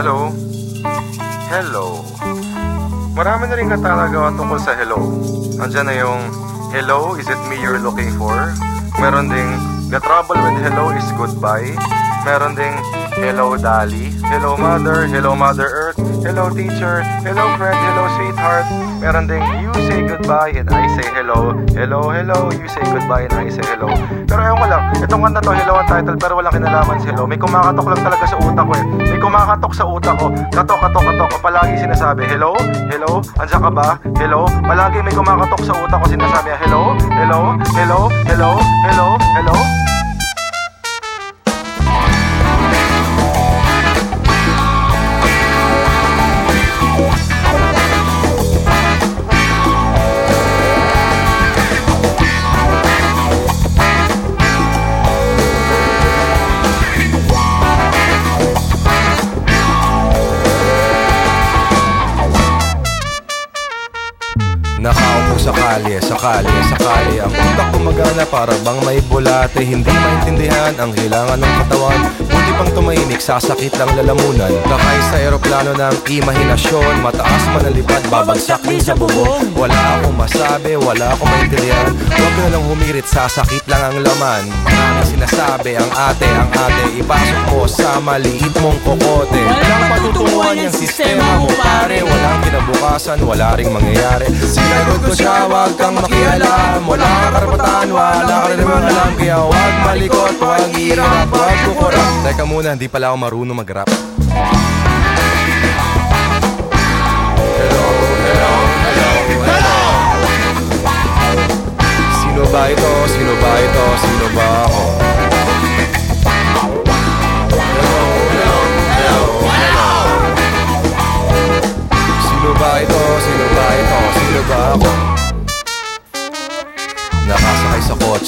Hello? Hello? Marami na rin katalagawa tungkol sa hello. Andiyan na yung Hello, is it me you're looking for? Meron ding The trouble with hello is goodbye. Meron ding Hello Dali, Hello Mother, Hello Mother Earth, Hello Teacher, Hello Friend, Hello Sweetheart. Meron ding You say goodbye and I say hello. Hello, hello, you say goodbye and I say hello. Pero ewan ko lang, itong kanta to, hello ang title pero walang kinalaman si hello. May kumakatok lang talaga sa utak ko eh. May kumakatok sa utak ko. Katok, katok, katok. Palagi sinasabi, hello, hello, ansa ka ba? Hello. Palagi may kumakatok sa utak ko sinasabi, hello, hello, hello, hello, hello, hello. Nakaupo sa kalye, sa kalye, sa kalye. Ang utak gumagana para bang may bulate. Hindi maintindihan ang hilangan ng katawan. Buti pang tumahimik, sasakit lang lalamunan. Kakay sa eroplano ng imahinasyon. Mataas man ang lipad, babagsak din sa bubong Wala akong masabi, wala akong maintindihan. Huwag na lang humirit, sasakit lang ang laman. Maraming sinasabi, ang ate, ang ate. Ipasok mo sa maliit mong kokote. Walang patutunguhan yung sistema kinabukasan, wala ring mangyayari. Sinagot ko siya, wag kang makialam. Wala kang karapatan, wala ka rin naman alam. Kaya wag malikot, wag hirap, wag kukurap. Teka muna, hindi pala ako marunong mag-rap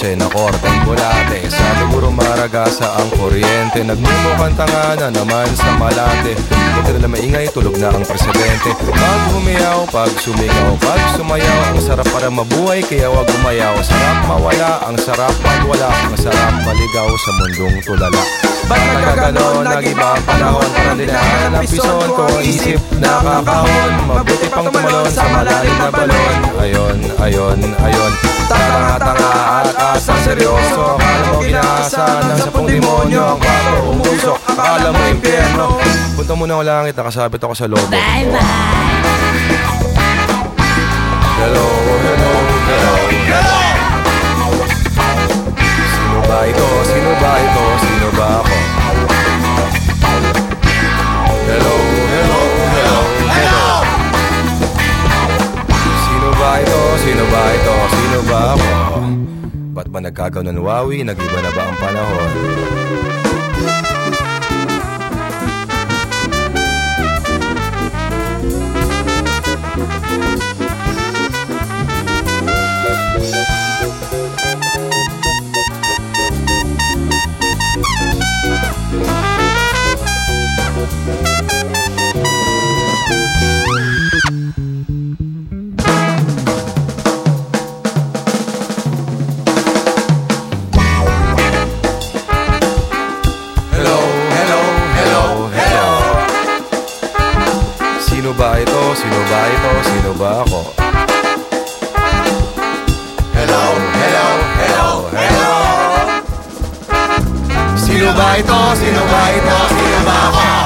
kotse na korteng bulate Sa siguro maragasa ang kuryente. Nagmumukhang tanga na naman sa malate. Buti na maingay, tulog na ang presidente. Pag humiyaw, pag sumigaw, pag sumayaw Ang sarap para mabuhay, kaya wag umayaw Sarap mawala, ang sarap magwala Ang sarap maligaw sa mundong tulala. Ba't nagkaganon, nag-iba panahon Parang dinahan ang pison. Ko isip Nakakahon, mabuti pang tumalon Sa malalim na balon. Ayon, ayon, ayon. Asang seryoso Akala mo ginasa ng sapong demonyo Ang kwarto umusok, akala mo impyerno Punta muna ko langit, nakasabit ako sa lobo Bye bye. Hello, hello, hello, hello Sino ba ito? Sino ba ito? Sino ba ako? Hello, hello, hello, hello Sino ba ito? Sino ba ito? Sino ba ako? Ba't ba nagkagaw ng wawi? Nag-iba na ba ang panahon? Ba ito? Sino ba ito? Sino ba ako? Hello, hello, hello, hello Sino ba ito? Sino ba ito? Sino ba ako?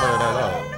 味儿了